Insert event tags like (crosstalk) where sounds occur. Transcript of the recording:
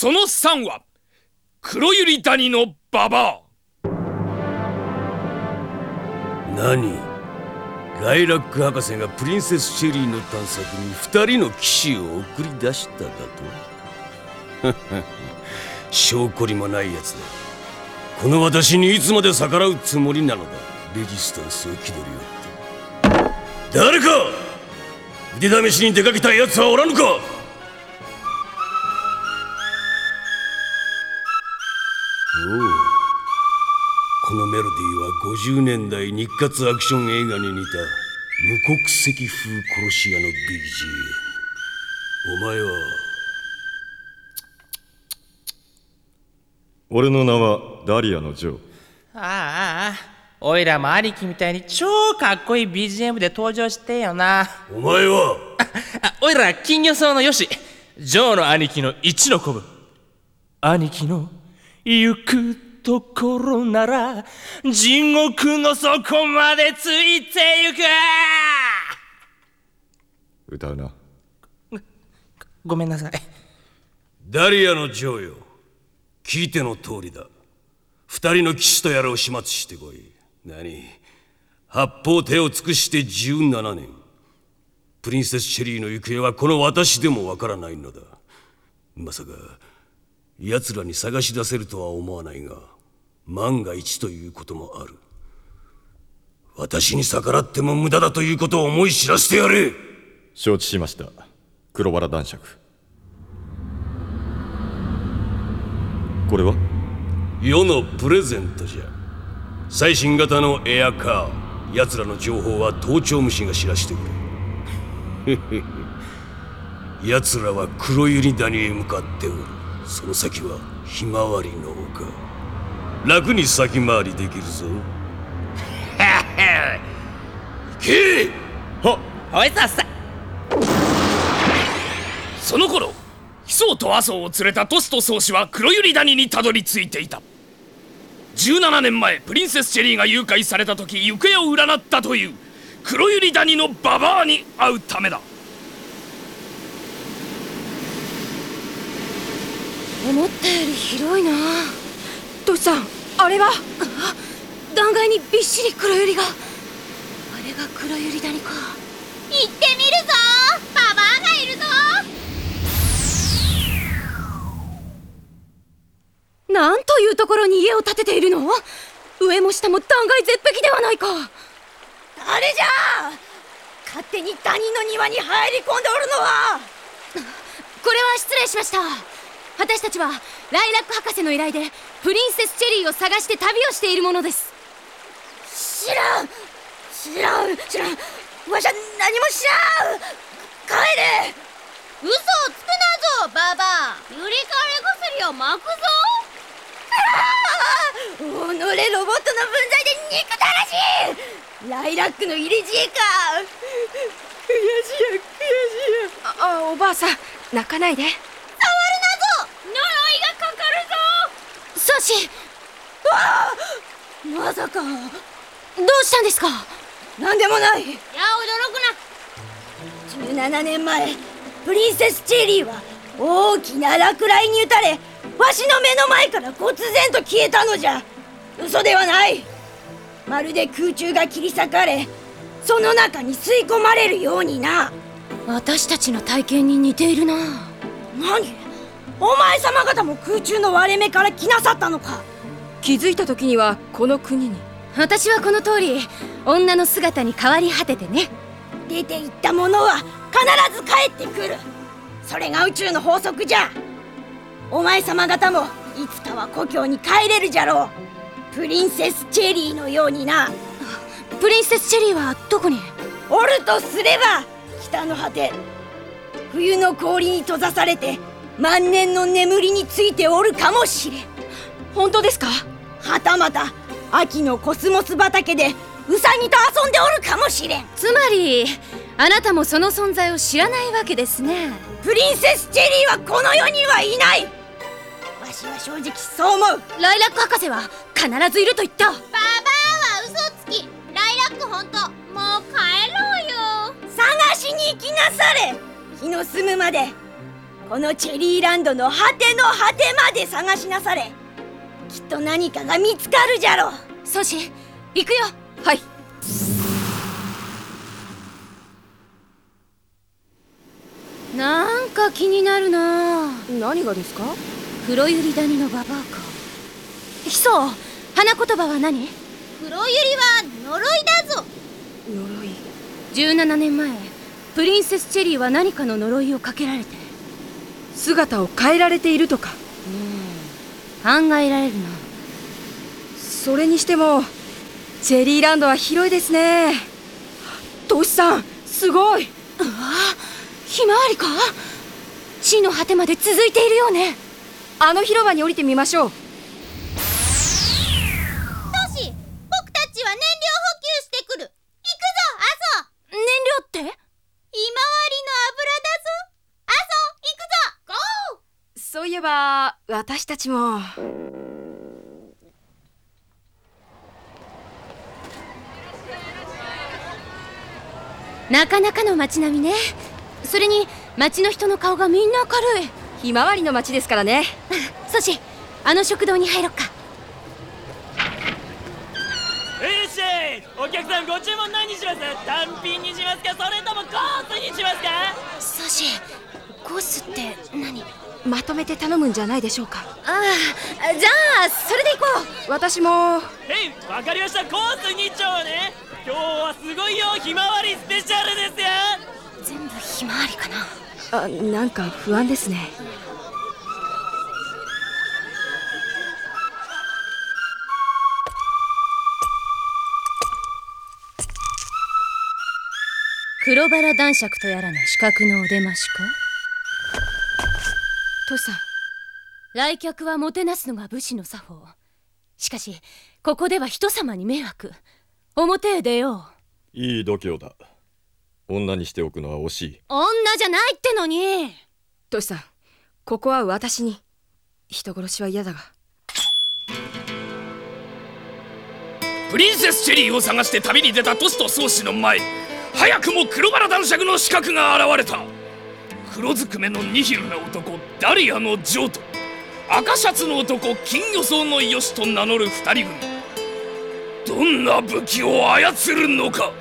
その3は黒百合谷のババア何？ライラック博士がプリンセス・シェリーの探索に2人の騎士を送り出しただと？(laughs) 証拠りもないやつだ。この私にいつまで逆らうつもりなのだ。レジスタンスを気取りよって。誰か腕試しに出かけた奴はおらぬか？このメロディーは50年代日活アクション映画に似た無国籍風殺し屋の BGM お前は俺の名はダリアのジョー？ああおいらも兄貴みたいに超かっこいい BGM で登場してよな。お前は？あ (laughs) おいら金魚草のよし。ジョーの兄貴の一の子分。兄貴の行くところなら地獄の底までついてゆく。歌うな。ごめんなさい。ダリアのジョーよ。聞いての通りだ。二人の騎士とやらを始末してこい。何？八方手を尽くして17年。プリンセス・シェリーの行方はこの私でもわからないのだ。まさか奴らに探し出せるとは思わないが万が一ということもある。私に逆らっても無駄だということを思い知らせてやれ。承知しました。黒バラ男爵。これは？世のプレゼントじゃ。最新型のエアカー。奴らの情報は盗聴虫が知らしてくれ。(laughs) 奴らは黒百合谷へ向かっておるその先はひまわりの丘。楽に先回りできるぞ。(laughs) 行けはおいさっさ。その頃ヒソウと麻生を連れたトスと宗師は黒百合谷にたどり着いていた。17年前プリンセス・チェリーが誘拐された時行方を占ったという黒百合谷のババアに会うためだ思ったより広いな。トシさんあれは？断崖にびっしり黒百合が。あれが黒百合谷か。行ってみるぞ。ババアがいるぞ。なんというところに家を建てているの？上も下も断崖絶壁ではないか。あれじゃ？勝手に他人の庭に入り込んでおるのは。これは失礼しました私たちはライラック博士の依頼でプリンセスチェリーを探して旅をしているものです。知らん。知らん知らん。わしゃ何も知らん。帰れ。嘘をつくなぞババア。ゆりかれ薬をまくぞ。己ロボットの分際で憎たらしい。ライラックの入れ知恵か。悔しいや悔しいや。ああおばあさん泣かないで触るなぞ呪いがかかるぞソシまさか。どうしたんですか？なんでもない。いや驚くな。17年前プリンセス・チェリーは大きな落雷に打たれわしの目の前から忽然と消えたのじゃ。嘘ではない。まるで空中が切り裂かれその中に吸い込まれるようにな。私たちの体験に似ているな。何？お前様方も空中の割れ目から来なさったのか？気づいた時にはこの国に。私はこの通り女の姿に変わり果ててね。出て行った者は必ず帰ってくる。それが宇宙の法則じゃ。お前様方もいつかは故郷に帰れるじゃろう。プリンセス・チェリーのようにな。プリンセス・チェリーはどこに？おるとすれば北の果て冬の氷に閉ざされて万年の眠りについておるかもしれん。本当ですか？はたまた秋のコスモス畑でウサギと遊んでおるかもしれん。つまりあなたもその存在を知らないわけですね。プリンセス・チェリーはこの世にはいない。わしは正直そう思う。ライラック博士は必ずいると言った。ババアは嘘つき。ライラック本当もう帰ろうよ。探しに行きなされ。日の澄むまでこのチェリーランドの果ての果てまで探しなされきっと何かが見つかるじゃろう。ソシ行くよ。はい。なんか気になるな。何がですか？黒百合谷のババアか。ヒソ花言葉は何？黒百合は呪いだぞ。呪い。17年前プリンセスチェリーは何かの呪いをかけられて姿を変えられているとか。考えられるな。それにしてもチェリーランドは広いですね。トシさんすごい。ひまわりか？地の果てまで続いているよね。あの広場に降りてみましょう僕たちは燃料補給してくる行くぞアソ燃料ってひまわりの油だぞアソ行くぞゴーそういえば私たちも。なかなかの街並みね。それに街の人の顔がみんな明るい。ひまわりの街ですからね。(laughs) ソシあの食堂に入ろっか。いらっしゃいお客さんご注文何にします単品にしますか？それともコースにしますか？ソシコースって何？まとめて頼むんじゃないでしょうか。ああじゃあそれで行こ私も。へいわかりましたコース2丁ね。今日はすごいよひまわりスペシャルですよ。う全部ひまわりかな。あなんか不安ですね。黒バラ男爵とやらの資格のお出ましか？トシさん。来客はもてなすのが武士の作法。しかしここでは人様に迷惑。表へ出よう。いい度胸だ。女にしておくのは惜しい。女じゃないってのに。トシさんここは私に。人殺しは嫌だが。プリンセスチェリーを探して旅に出たトスと宗師の前。に早くも黒バラ男爵の刺客が現れた黒ずくめのニヒルな男ダリアのジョーと赤シャツの男金魚草のヨシと名乗る二人組。どんな武器を操るのか。